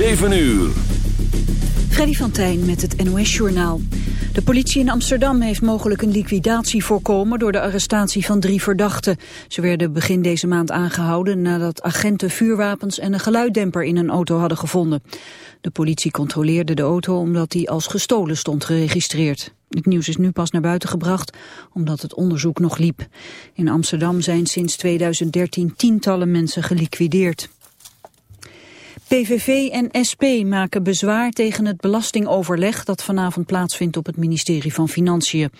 7 uur. Freddy van Tijn met het NOS-journaal. De politie in Amsterdam heeft mogelijk een liquidatie voorkomen... door de arrestatie van drie verdachten. Ze werden begin deze maand aangehouden... nadat agenten vuurwapens en een geluiddemper in een auto hadden gevonden. De politie controleerde de auto omdat die als gestolen stond geregistreerd. Het nieuws is nu pas naar buiten gebracht omdat het onderzoek nog liep. In Amsterdam zijn sinds 2013 tientallen mensen geliquideerd. PVV en SP maken bezwaar tegen het belastingoverleg dat vanavond plaatsvindt op het ministerie van Financiën.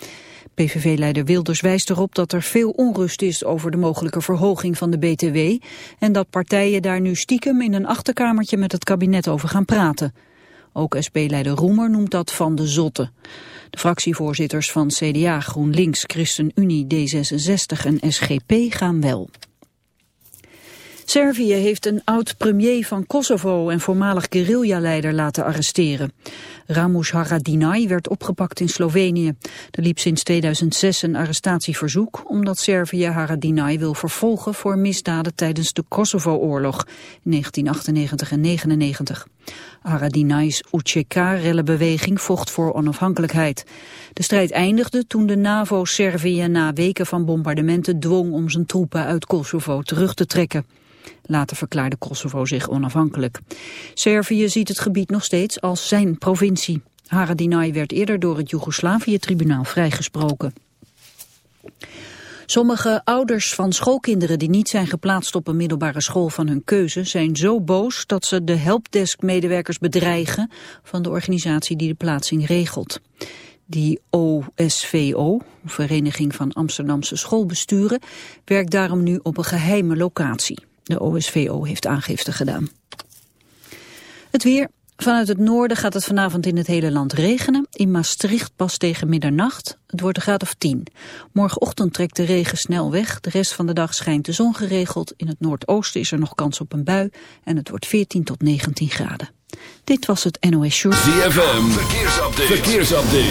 PVV-leider Wilders wijst erop dat er veel onrust is over de mogelijke verhoging van de BTW en dat partijen daar nu stiekem in een achterkamertje met het kabinet over gaan praten. Ook SP-leider Roemer noemt dat van de zotte. De fractievoorzitters van CDA, GroenLinks, ChristenUnie, D66 en SGP gaan wel. Servië heeft een oud-premier van Kosovo en voormalig guerrilla-leider laten arresteren. Ramush Haradinaj werd opgepakt in Slovenië. Er liep sinds 2006 een arrestatieverzoek omdat Servië Haradinaj wil vervolgen voor misdaden tijdens de Kosovo-oorlog in 1998 en 1999. Haradinaj's UCK-rellenbeweging vocht voor onafhankelijkheid. De strijd eindigde toen de NAVO Servië na weken van bombardementen dwong om zijn troepen uit Kosovo terug te trekken. Later verklaarde Kosovo zich onafhankelijk. Servië ziet het gebied nog steeds als zijn provincie. Haradinaj werd eerder door het Joegoslavië-tribunaal vrijgesproken. Sommige ouders van schoolkinderen die niet zijn geplaatst op een middelbare school van hun keuze zijn zo boos dat ze de helpdesk-medewerkers bedreigen van de organisatie die de plaatsing regelt. Die OSVO, Vereniging van Amsterdamse Schoolbesturen, werkt daarom nu op een geheime locatie. De OSVO heeft aangifte gedaan. Het weer. Vanuit het noorden gaat het vanavond in het hele land regenen. In Maastricht pas tegen middernacht. Het wordt een graad of 10. Morgenochtend trekt de regen snel weg. De rest van de dag schijnt de zon geregeld. In het noordoosten is er nog kans op een bui. En het wordt 14 tot 19 graden. Dit was het NOS Short. ZFM. Verkeersupdate. Verkeersupdate.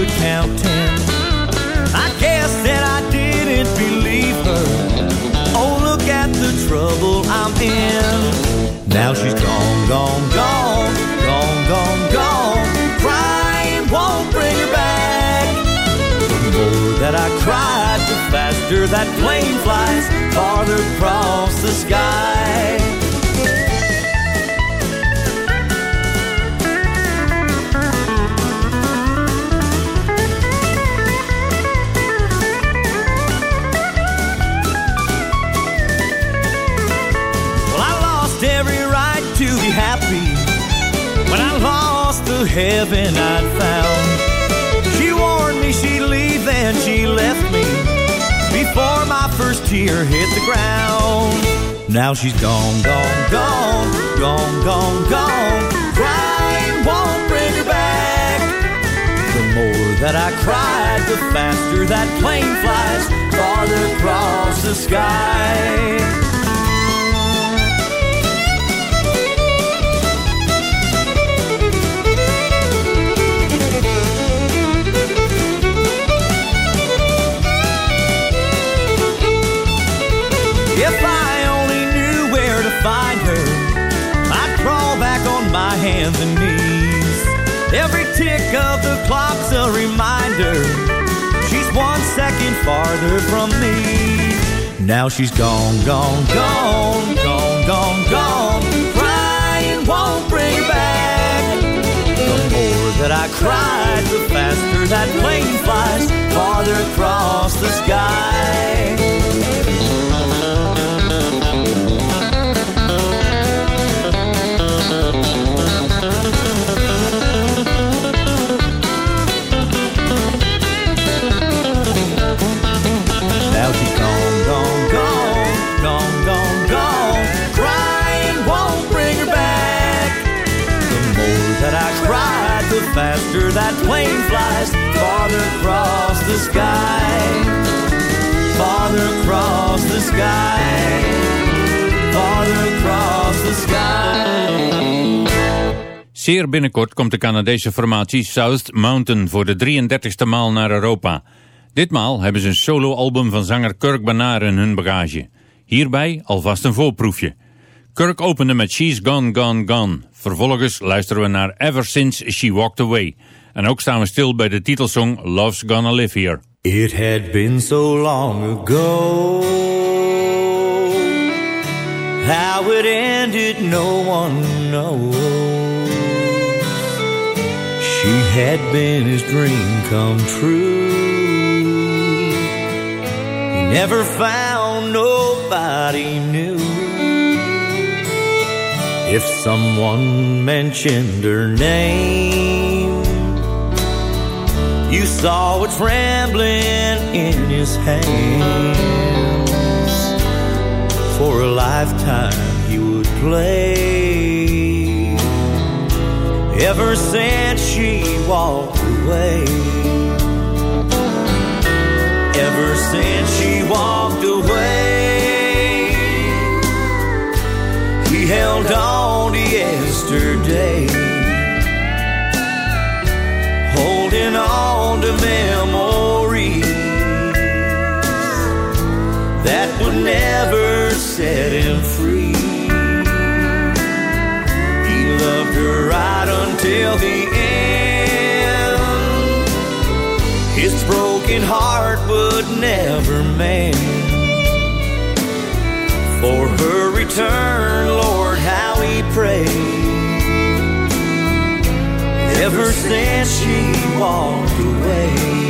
Could count ten. I guess that I didn't believe her. Oh, look at the trouble I'm in. Now she's gone, gone, gone, gone, gone, gone. Crying won't bring her back. The more that I cry, the faster that plane flies farther across the sky. Heaven I'd found. She warned me she'd leave and she left me before my first tear hit the ground. Now she's gone, gone, gone, gone, gone, gone. Crying won't bring her back. The more that I cried, the faster that plane flies farther across the sky. Knees. Every tick of the clock's a reminder. She's one second farther from me. Now she's gone, gone, gone, gone, gone, gone. Crying won't bring back. The more that I cried, the faster that plane flies farther across the sky. Faster that plane flies farther across the sky. Farther across the sky. Farther across the sky. Zeer binnenkort komt de Canadese formatie South Mountain voor de 33ste maal naar Europa. Ditmaal hebben ze een soloalbum van zanger Kirk Bernard in hun bagage. Hierbij alvast een voorproefje. Kirk opende met She's Gone, Gone, Gone. Vervolgens luisteren we naar Ever Since She Walked Away. En ook staan we stil bij de titelsong Love's Gonna Live Here. It had been so long ago. How it ended, no one knows. She had been his dream come true. He never found nobody new. If someone mentioned her name, you saw it trembling in his hands. For a lifetime he would play. Ever since she walked away. Ever since she walked away. He held on yesterday holding on to memories that would never set him free. He loved her right until the end. His broken heart would never mend. For her return, Lord, how he prayed ever since she walked away.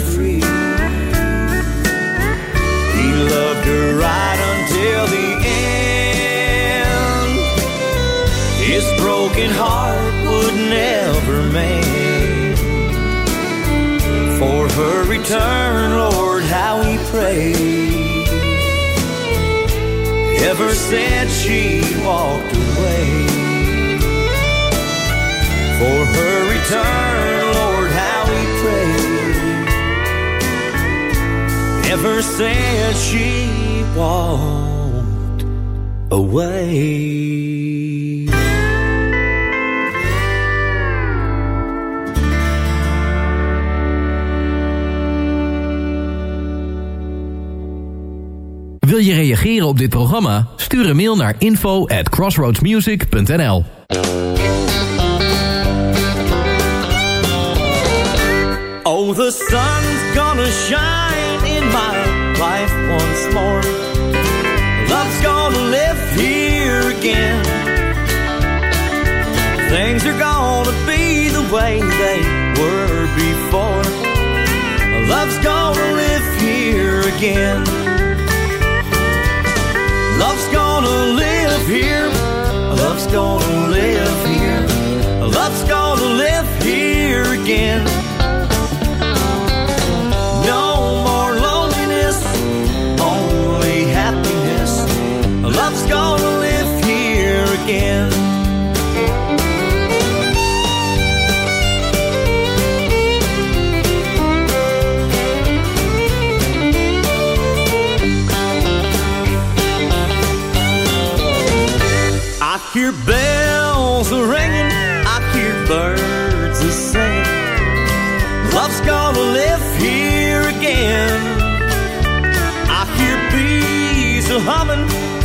His broken heart would never mend. For her return, Lord, how we pray. Ever since she walked away. For her return, Lord, how he prayed. Ever since she walked away. Reageren op dit programma? Stuur een mail naar info at crossroadsmusic.nl Oh, the sun's gonna shine in my life once more. Love's gonna live here again. Things are gonna be the way they were before. Love's gonna live here again. Again.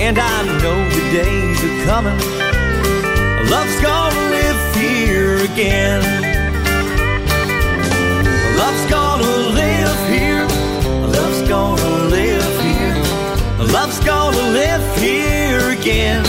And I know the days are coming. Love's gonna live here again. Love's gonna live here. Love's gonna live here. Love's gonna live here again.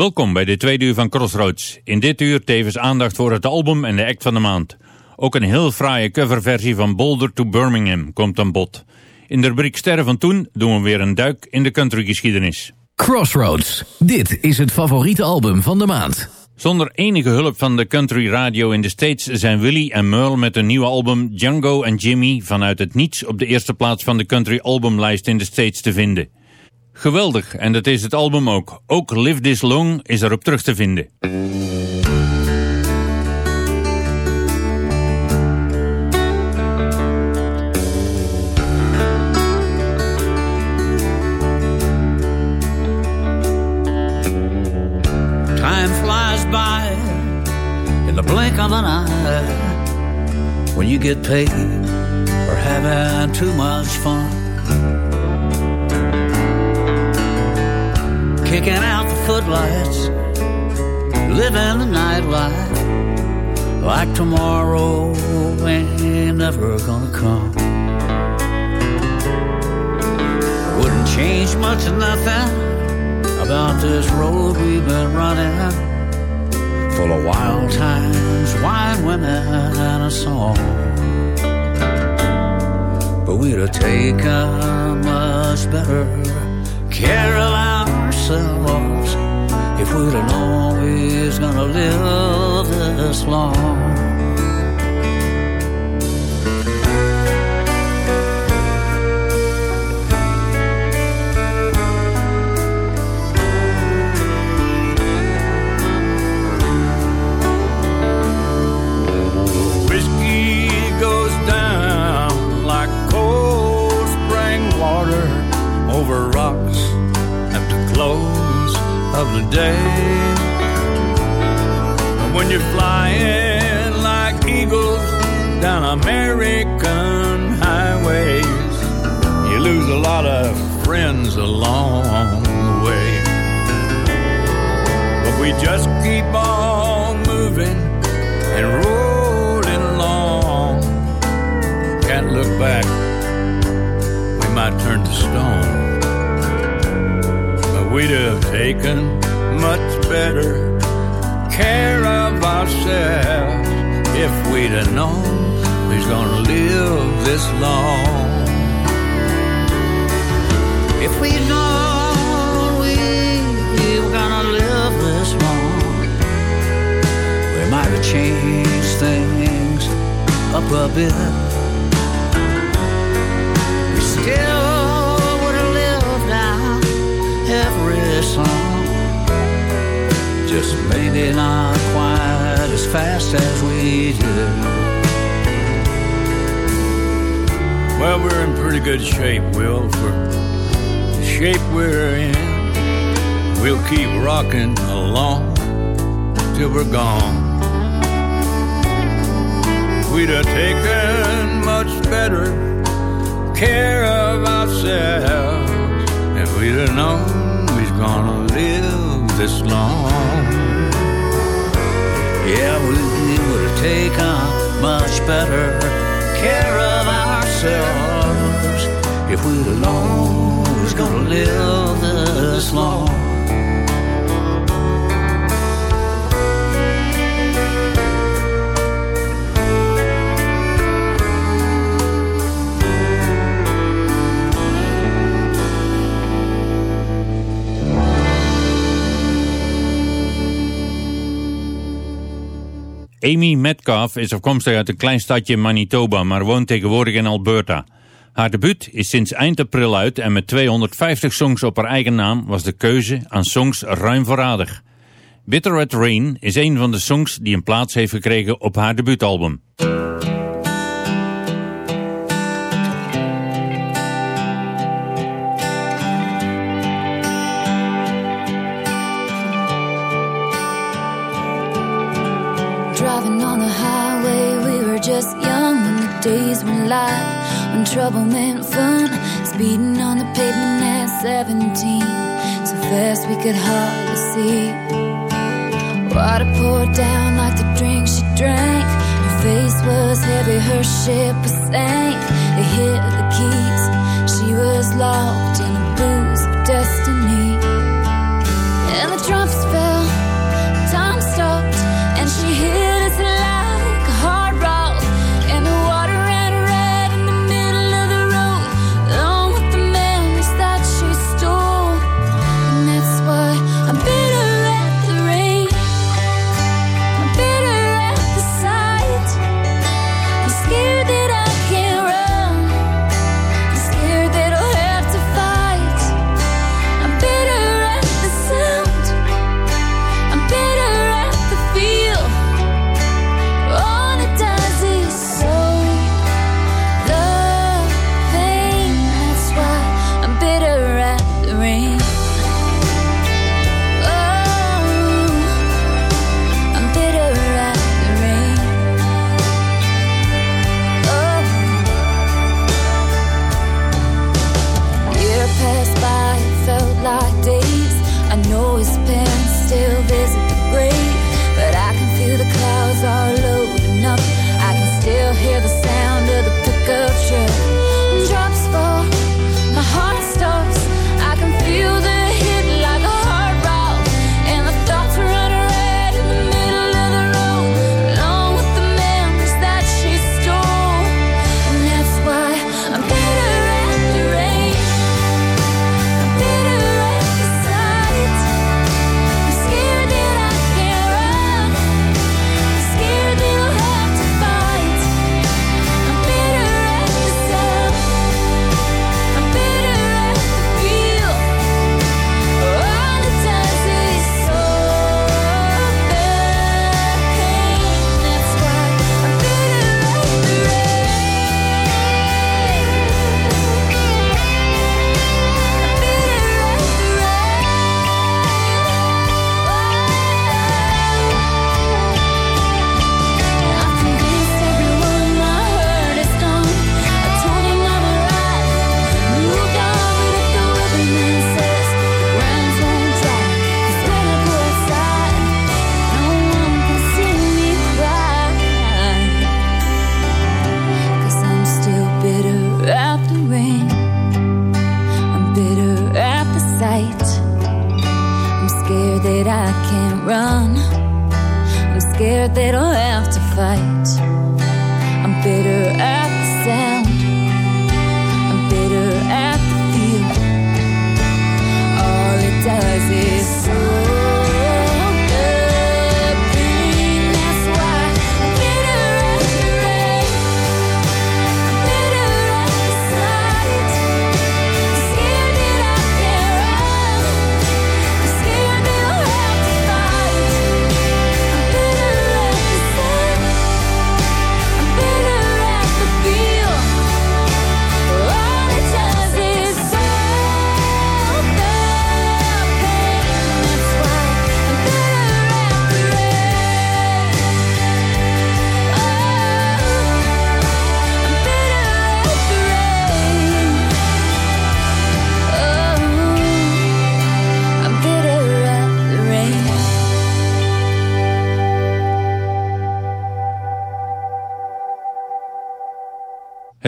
Welkom bij de tweede uur van Crossroads. In dit uur tevens aandacht voor het album en de act van de maand. Ook een heel fraaie coverversie van Boulder to Birmingham komt aan bod. In de rubriek Sterren van Toen doen we weer een duik in de countrygeschiedenis. Crossroads. Dit is het favoriete album van de maand. Zonder enige hulp van de country radio in de States zijn Willie en Merle met een nieuwe album Django en Jimmy vanuit het niets op de eerste plaats van de country albumlijst in de States te vinden. Geweldig, en dat is het album ook. Ook Live This Long is erop terug te vinden. Time flies by in the blink of an eye when you get paid for having too much fun. Kicking out the footlights, living the nightlife like tomorrow ain't never gonna come. Wouldn't change much of nothing about this road we've been running full of wild times, wine, women, and a song. But we'd have taken much better care of ourselves if we'd was gonna live this long. The day. And when you're flying like eagles down American highways, you lose a lot of friends along the way. But we just keep on moving and rolling along. Can't look back, we might turn to stone. But we'd have taken much better care of ourselves if we'd have known we was gonna live this long. If we'd known we were gonna live this long, we might have changed things up a bit. Just maybe not quite as fast as we did. Well, we're in pretty good shape, Will, for the shape we're in. We'll keep rocking along till we're gone. We'd have taken much better care of ourselves if we'd have known we's gonna live this long. Yeah, we would have taken much better care of ourselves if we'd we was gonna live this long. Amy Metcalf is afkomstig uit een klein stadje in Manitoba, maar woont tegenwoordig in Alberta. Haar debuut is sinds eind april uit en met 250 songs op haar eigen naam was de keuze aan songs ruim voorradig. Bitter Red Rain is een van de songs die een plaats heeft gekregen op haar debuutalbum. Light, when trouble meant fun. Speeding on the pavement at 17, so fast we could hardly see. Water poured down like the drink she drank. Her face was heavy, her ship was sank. They hit the keys, she was locked in a booze of.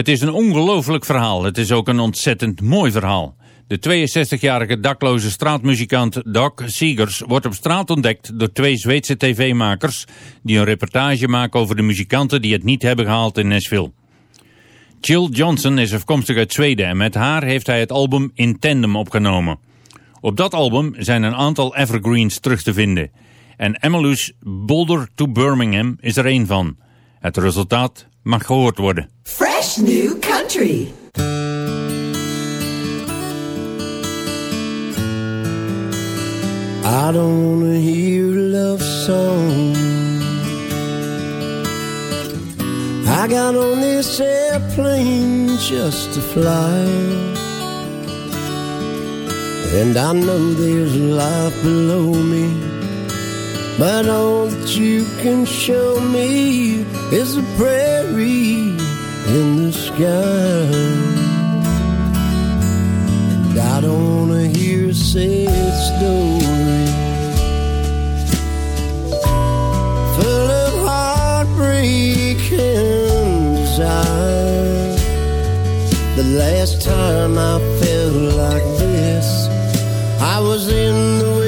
Het is een ongelooflijk verhaal. Het is ook een ontzettend mooi verhaal. De 62-jarige dakloze straatmuzikant Doc Seegers wordt op straat ontdekt door twee Zweedse tv-makers die een reportage maken over de muzikanten die het niet hebben gehaald in Nashville. Jill Johnson is afkomstig uit Zweden en met haar heeft hij het album In Tandem opgenomen. Op dat album zijn een aantal evergreens terug te vinden. En Emmylous Boulder to Birmingham is er één van. Het resultaat mag gehoord worden. Fresh new country. I don't wanna hear a love song. I got on this airplane just to fly. And I know there's life below me. But all that you can show me is a prairie in the sky. And I don't wanna hear a sad story full of heartbreak and desire. The last time I felt like this, I was in the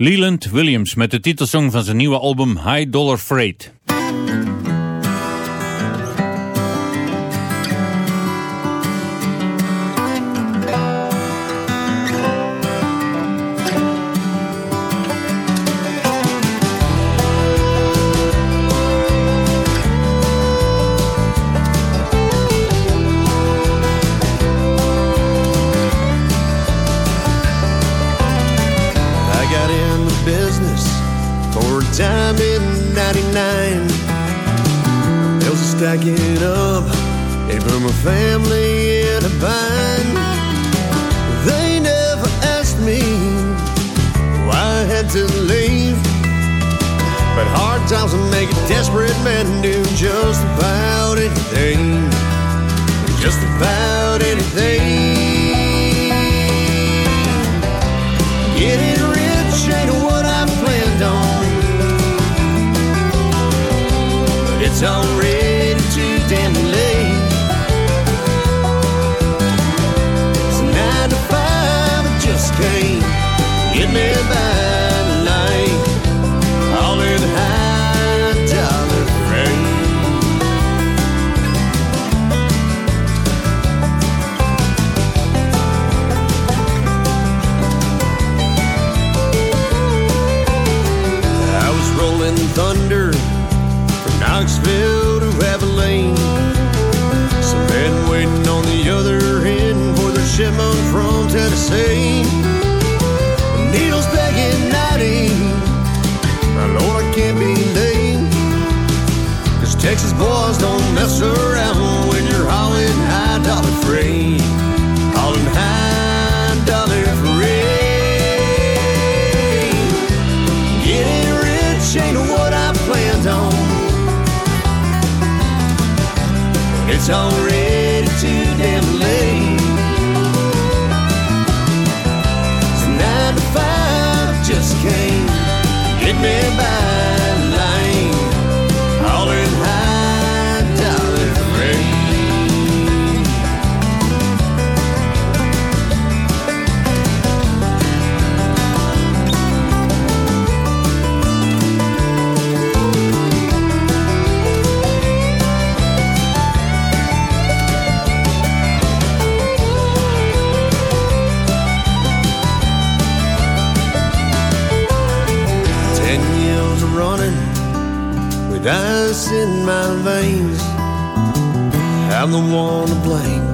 Leland Williams met de titelsong van zijn nieuwe album High Dollar Freight. so my veins. I'm the one to blame.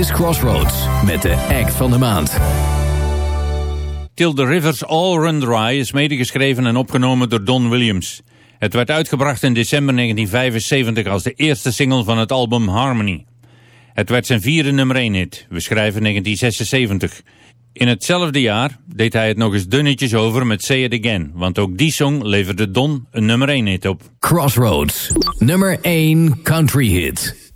Is Crossroads met de act van de maand. Till the Rivers All Run Dry is medegeschreven en opgenomen door Don Williams. Het werd uitgebracht in december 1975 als de eerste single van het album Harmony. Het werd zijn vierde nummer 1 hit. We schrijven 1976. In hetzelfde jaar deed hij het nog eens dunnetjes over met Say It Again, want ook die song leverde Don een nummer 1 hit op. Crossroads, nummer 1 country hit.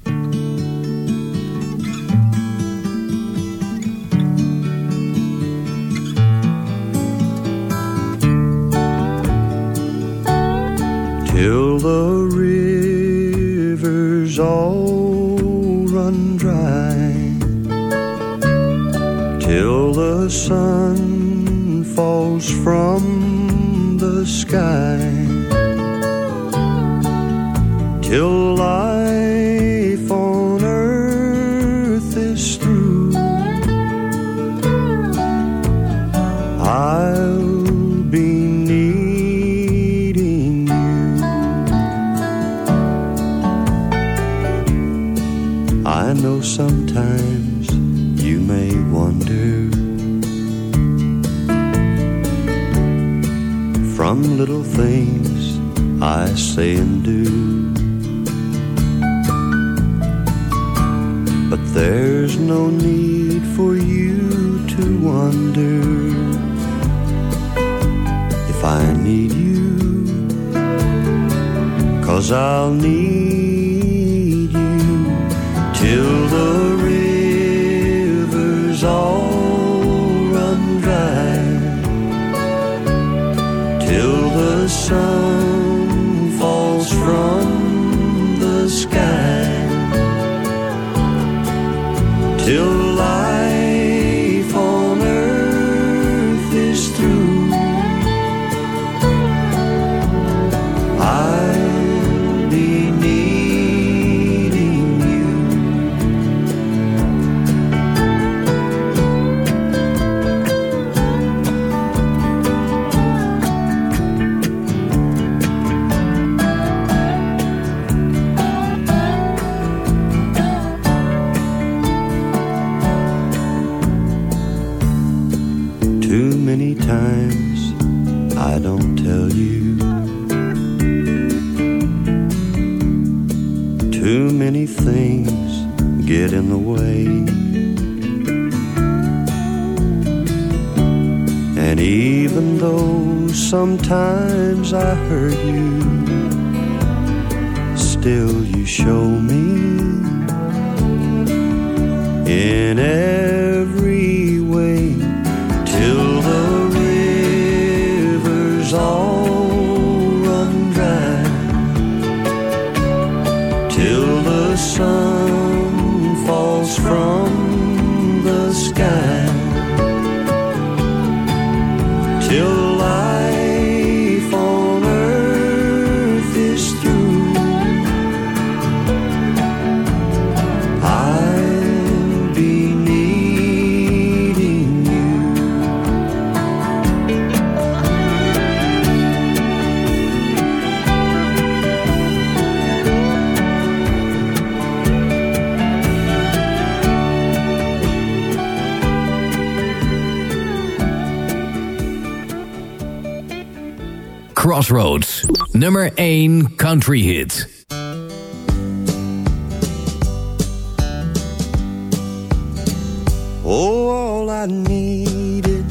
Till the rivers all run dry, till the sun falls from the sky, till say and do. But there's no need for you to wonder if I need you, cause I'll need sometimes I hurt you, still you show me Crossroads, nummer 1 country hit. Oh, all I needed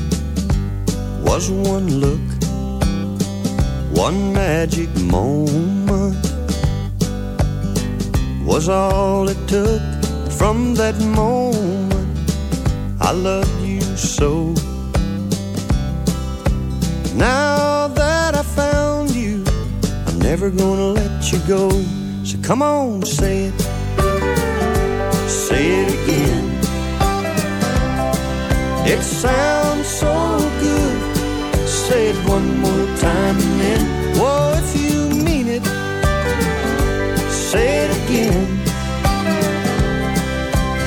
was one look, one magic moment. Was all it took from that moment. I loved you so. Now that never gonna let you go. So come on, say it. Say it again. It sounds so good. Say it one more time and then, whoa, if you mean it, say it again.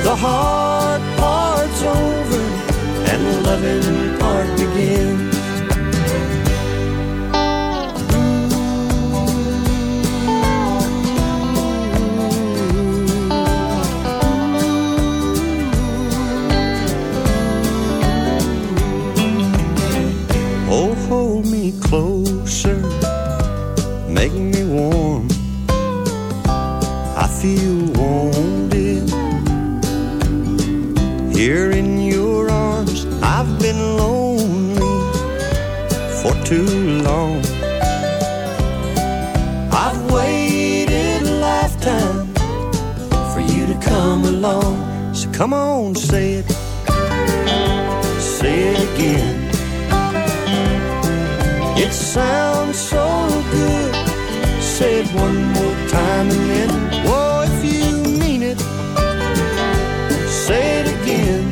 The hard part's over and the loving part begins. Hold me closer, making me warm. I feel wanted here in your arms. I've been lonely for too long. I've waited a lifetime for you to come along. So come on, say it, say it again. Sounds so good. Say it one more time and then, whoa, if you mean it, say it again.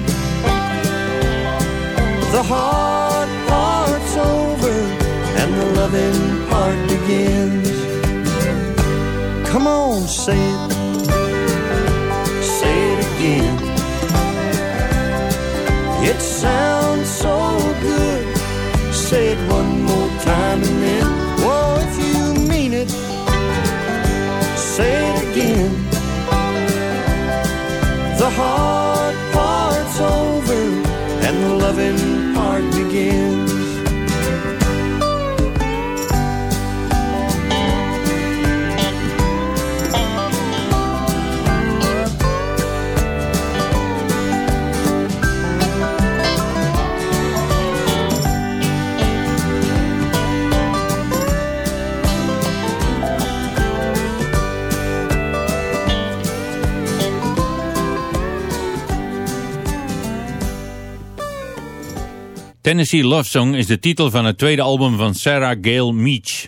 The hard part's over and the loving part begins. Come on, say it, say it again. It sounds so good. Say it one more time Tennessee Love Song is de titel van het tweede album van Sarah Gale Meach.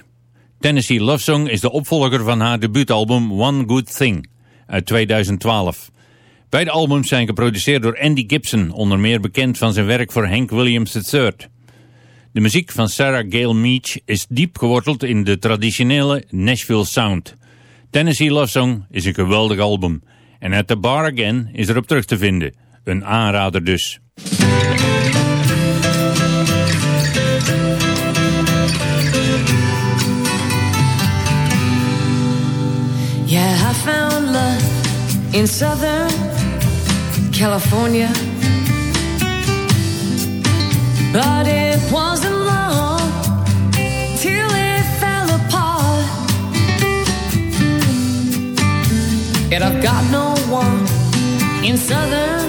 Tennessee Love Song is de opvolger van haar debuutalbum One Good Thing uit 2012. Beide albums zijn geproduceerd door Andy Gibson, onder meer bekend van zijn werk voor Hank Williams III. De muziek van Sarah Gale Meach is diep geworteld in de traditionele Nashville sound. Tennessee Love Song is een geweldig album. En At The Bar Again is erop terug te vinden. Een aanrader dus. Yeah, I found love in Southern California. But it wasn't long till it fell apart. Yet I've got no one in Southern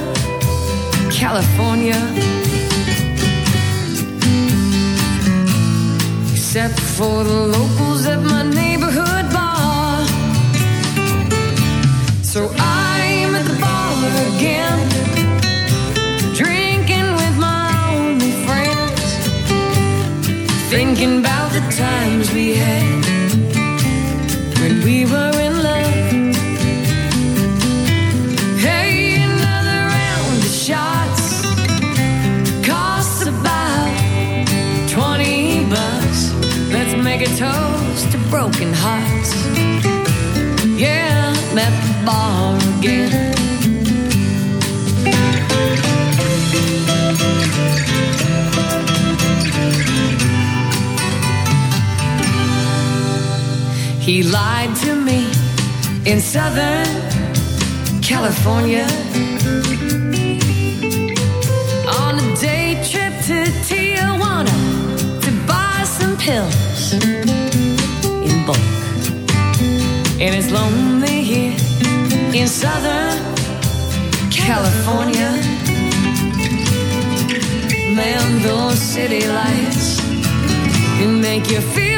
California. Except for the locals at my neighborhood thinking about the times we had when we were in love. Hey, another round of shots costs about 20 bucks. Let's make a toast to broken hearts. Yeah, I'm at the bar again. He lied to me in Southern California on a day trip to Tijuana to buy some pills in bulk. And it's lonely here in Southern California. Man, those city lights can make you feel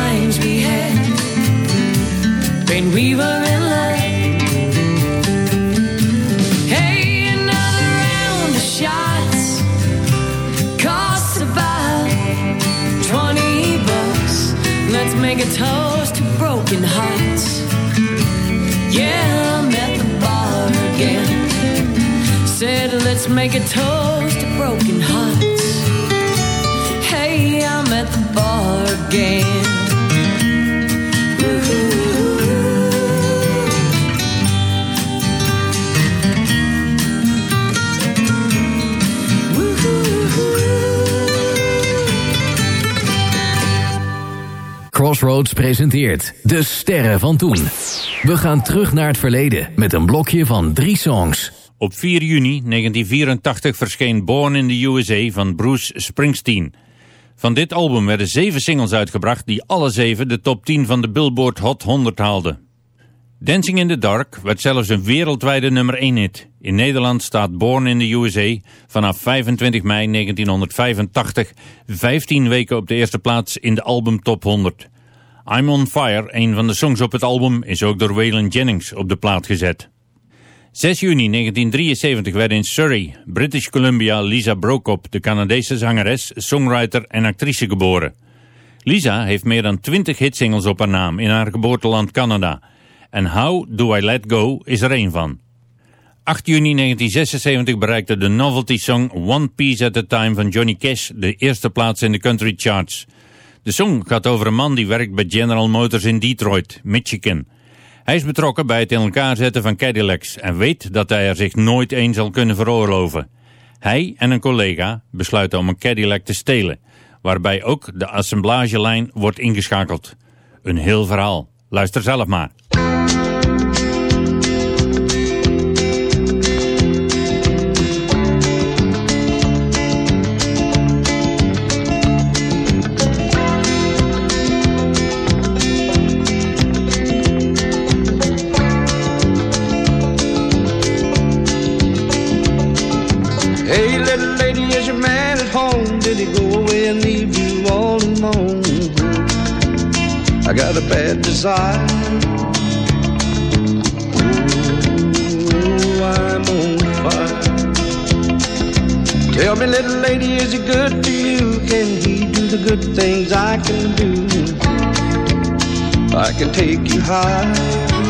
times we had when we were in love. Hey, another round of shots costs about 20 bucks. Let's make a toast to broken hearts. Yeah, I'm at the bar again. Said, let's make a toast to broken hearts. Hey, I'm at the bar again. Crossroads presenteert De Sterren van Toen. We gaan terug naar het verleden met een blokje van drie songs. Op 4 juni 1984 verscheen Born in the USA van Bruce Springsteen. Van dit album werden zeven singles uitgebracht die alle zeven de top 10 van de Billboard Hot 100 haalden. Dancing in the Dark werd zelfs een wereldwijde nummer 1 hit. In Nederland staat Born in the USA vanaf 25 mei 1985 15 weken op de eerste plaats in de album Top 100. I'm on Fire, een van de songs op het album, is ook door Waylon Jennings op de plaat gezet. 6 juni 1973 werd in Surrey, British Columbia, Lisa Brokop, de Canadese zangeres, songwriter en actrice geboren. Lisa heeft meer dan 20 hitsingles op haar naam in haar geboorteland Canada. En How Do I Let Go is er één van. 8 juni 1976 bereikte de novelty song One Piece at a Time van Johnny Cash de eerste plaats in de country charts. De song gaat over een man die werkt bij General Motors in Detroit, Michigan. Hij is betrokken bij het in elkaar zetten van Cadillacs en weet dat hij er zich nooit één zal kunnen veroorloven. Hij en een collega besluiten om een Cadillac te stelen, waarbij ook de assemblagelijn wordt ingeschakeld. Een heel verhaal. Luister zelf maar. Got a bad desire. Ooh, I'm on fire. Tell me, little lady, is he good to you? Can he do the good things I can do? I can take you high.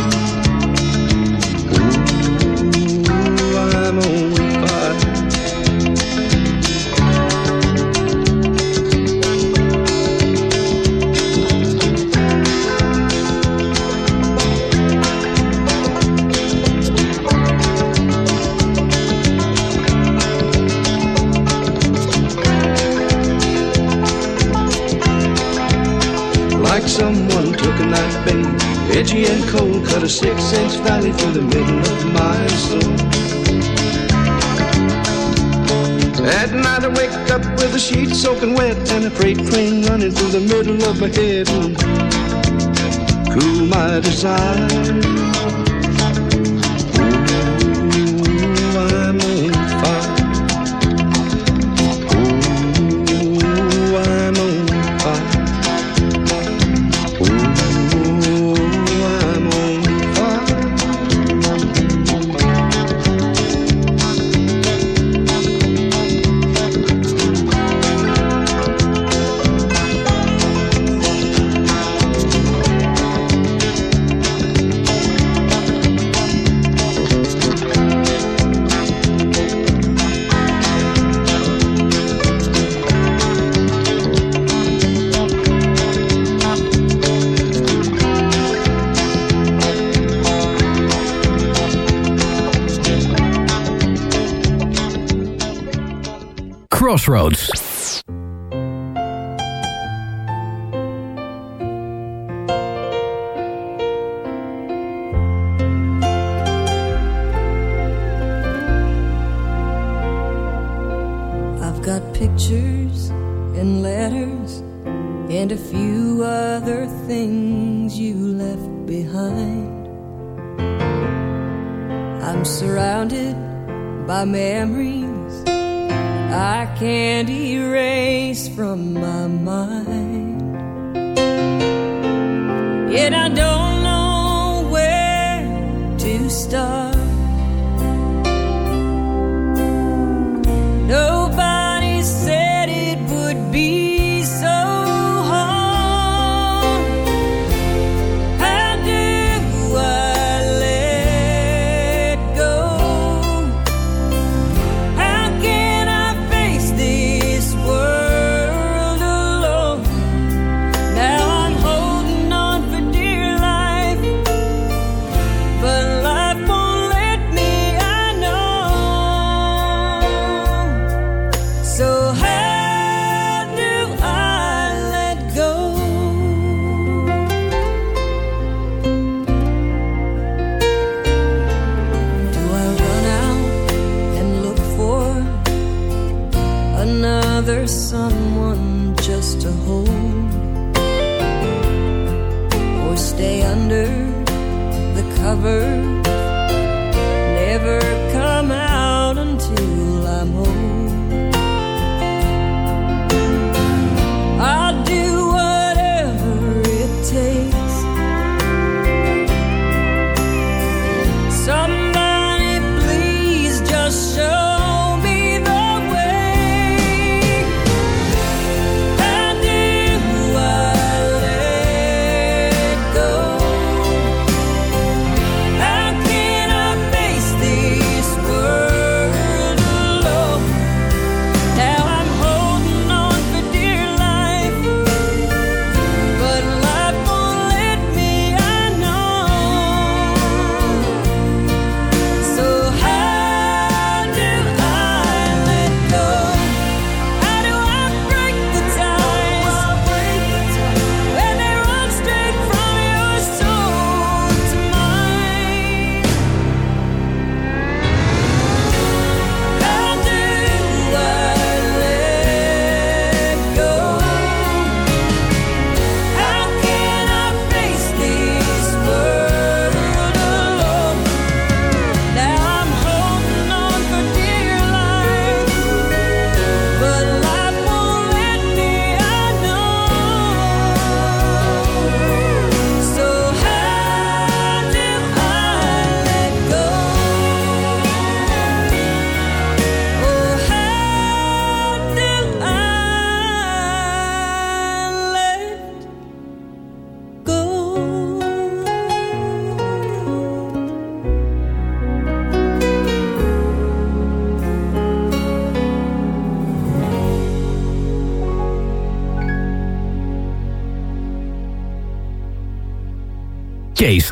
A six-inch valley through the middle of my soul. At night I wake up with the sheets soaking wet and a freight train running through the middle of my head. and Cool my desire. Crossroads.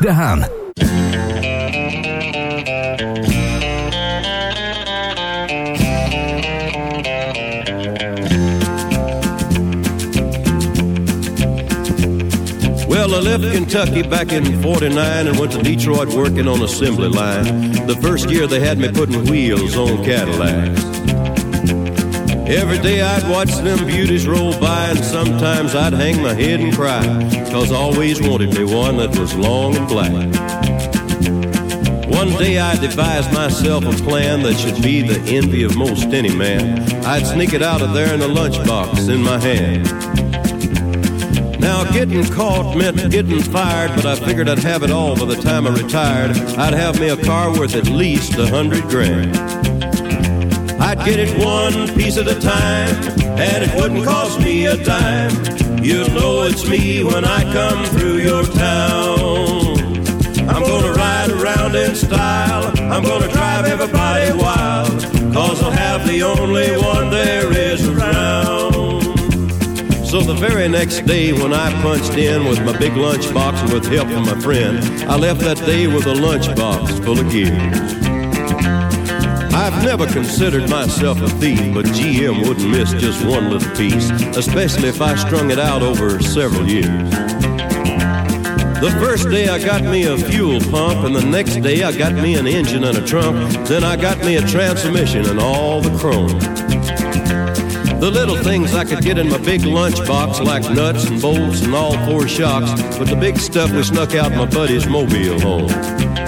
De Haan. Well, I left Kentucky back in 49 and went to Detroit working on assembly line. The first year they had me putting wheels on Cadillacs. Every day I'd watch them beauties roll by and sometimes I'd hang my head and cry. Cause I always wanted me one that was long and black. One day I devised myself a plan that should be the envy of most any man. I'd sneak it out of there in a lunchbox in my hand. Now, getting caught meant getting fired, but I figured I'd have it all by the time I retired. I'd have me a car worth at least a hundred grand. I'd get it one piece at a time, and it wouldn't cost me a dime. You'll know it's me when I come through your town. I'm gonna ride around in style, I'm gonna drive everybody wild, cause I'll have the only one there is around. So the very next day when I punched in with my big lunchbox and with help from my friend, I left that day with a lunchbox full of gears. Never considered myself a thief, but GM wouldn't miss just one little piece, especially if I strung it out over several years. The first day I got me a fuel pump, and the next day I got me an engine and a trunk. Then I got me a transmission and all the chrome. The little things I could get in my big lunchbox, like nuts and bolts and all four shocks, but the big stuff we snuck out my buddy's mobile home.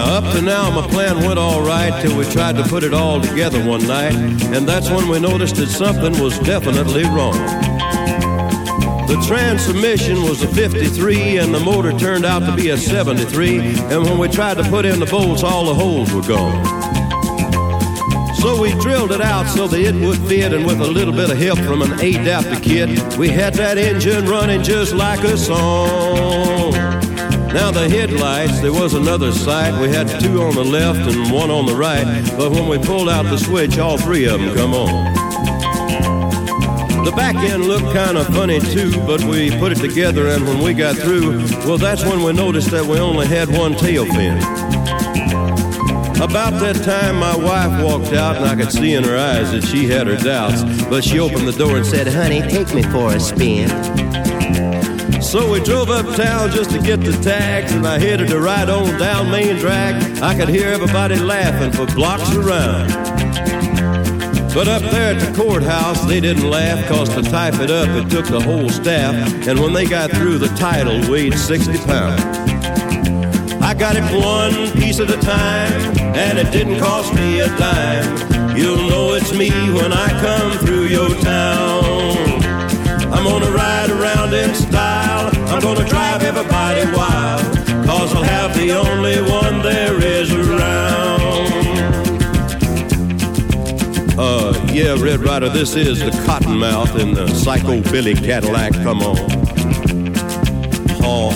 Now, up to now, my plan went all right till we tried to put it all together one night, and that's when we noticed that something was definitely wrong. The transmission was a 53 and the motor turned out to be a 73. And when we tried to put in the bolts, all the holes were gone. So we drilled it out so that it would fit, and with a little bit of help from an adapter kit, we had that engine running just like a song. Now the headlights, there was another sight. We had two on the left and one on the right, but when we pulled out the switch, all three of them come on. The back end looked kind of funny too, but we put it together, and when we got through, well, that's when we noticed that we only had one tail fin. About that time, my wife walked out, and I could see in her eyes that she had her doubts. But she opened the door and said, Honey, take me for a spin. So we drove uptown just to get the tags, and I headed to ride on down Main Drag. I could hear everybody laughing for blocks around. But up there at the courthouse, they didn't laugh, cause to type it up, it took the whole staff. And when they got through, the title weighed 60 pounds. I got it one piece at a time, and it didn't cost me a dime. You'll know it's me when I come through your town. I'm gonna ride around in style, I'm gonna drive everybody wild, cause I'll have the only one there is around. Uh, yeah, Red Rider, this is the Cottonmouth in the Psycho Billy Cadillac. Come on. Oh.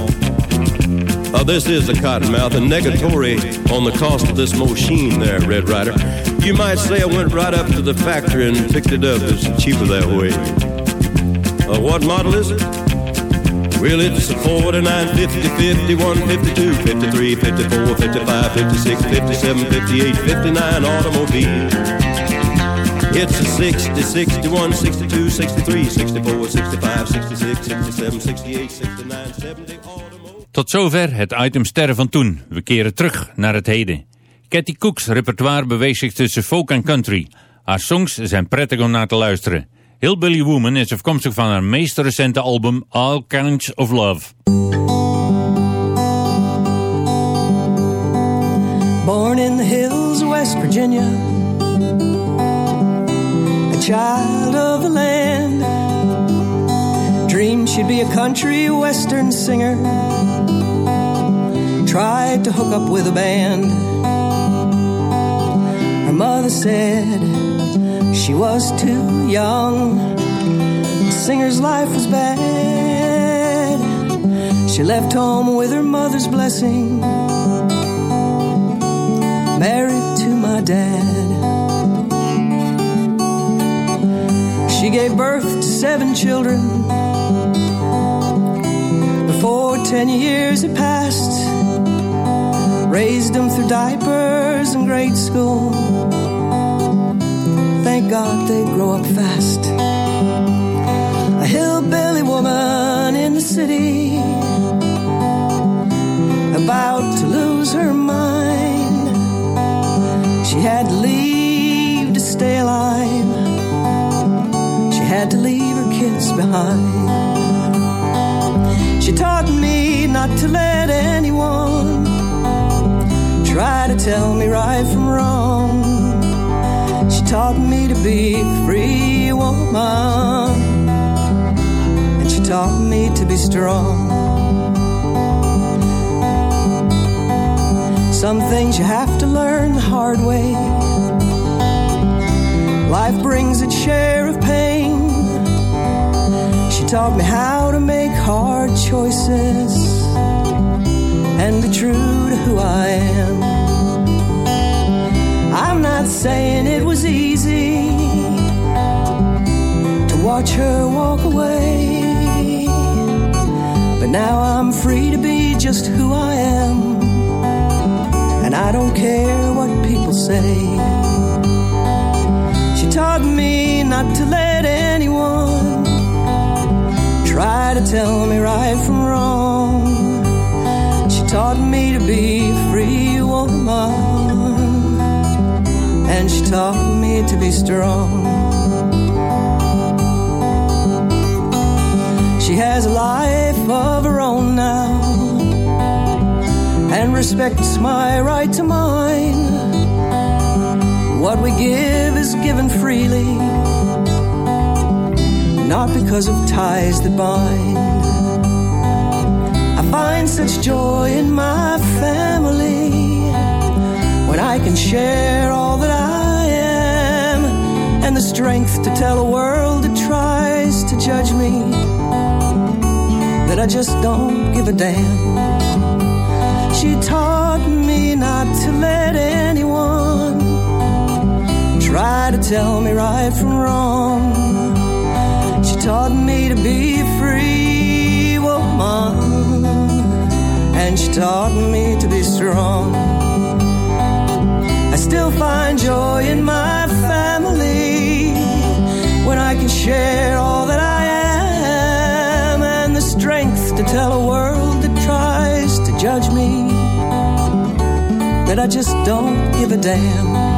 Uh, this is the Cottonmouth, and negatory on the cost of this machine there, Red Rider. You might say I went right up to the factory and picked it up. It's cheaper that way. Uh, what model is it? Well, it's a 49, 50, 51, 52, 53, 54, 55, 56, 57, 58, 59 automobile. It's a 60, 61, 62, 63, 64, 65, 66, 67, 68, 69, 70. Tot zover het item Sterren van Toen. We keren terug naar het heden. Cathy Cook's repertoire beweegt zich tussen folk en country. Haar songs zijn prettig om naar te luisteren. Hillbilly Woman is afkomstig van haar meest recente album All Kinds of Love. Born in the hills of West Virginia, a child of the land. Dreamed she'd be a country western singer. Tried to hook up with a band. Her mother said she was too young. The singer's life was bad. She left home with her mother's blessing married to my dad. She gave birth to seven children. Before ten years had passed, raised them through diapers and grade school. God they grow up fast. A hillbilly woman in the city, about to lose her mind. She had to leave to stay alive. She had to leave her kids behind. She taught me not to let anyone try to tell me right from wrong. She taught me to be a free woman. And she taught me to be strong. Some things you have to learn the hard way. Life brings its share of pain. She taught me how to make hard choices and be true to who I am. I'm not saying it was easy to watch her walk away, but now I'm free to be just who I am and I don't care what people say. She taught me not to let anyone try to tell me right from wrong. She taught me to be free woman, and she taught me to be strong. She has a life of her own now and respects my right to mine. What we give is given freely. not because of ties that bind. I find such joy in my family when I can share all that and the strength to tell a world that tries to judge me that I just don't give a damn. She taught me not to let anyone try to tell me right from wrong. She taught me to be a free woman, and she taught me to be strong. I still find joy in my share all that I am and the strength to tell a world that tries to judge me that I just don't give a damn.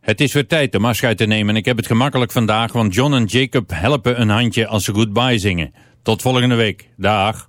Het is weer tijd om afscheid te nemen en ik heb het gemakkelijk vandaag, want John en Jacob helpen een handje als ze goodbye zingen. Tot volgende week. Dag.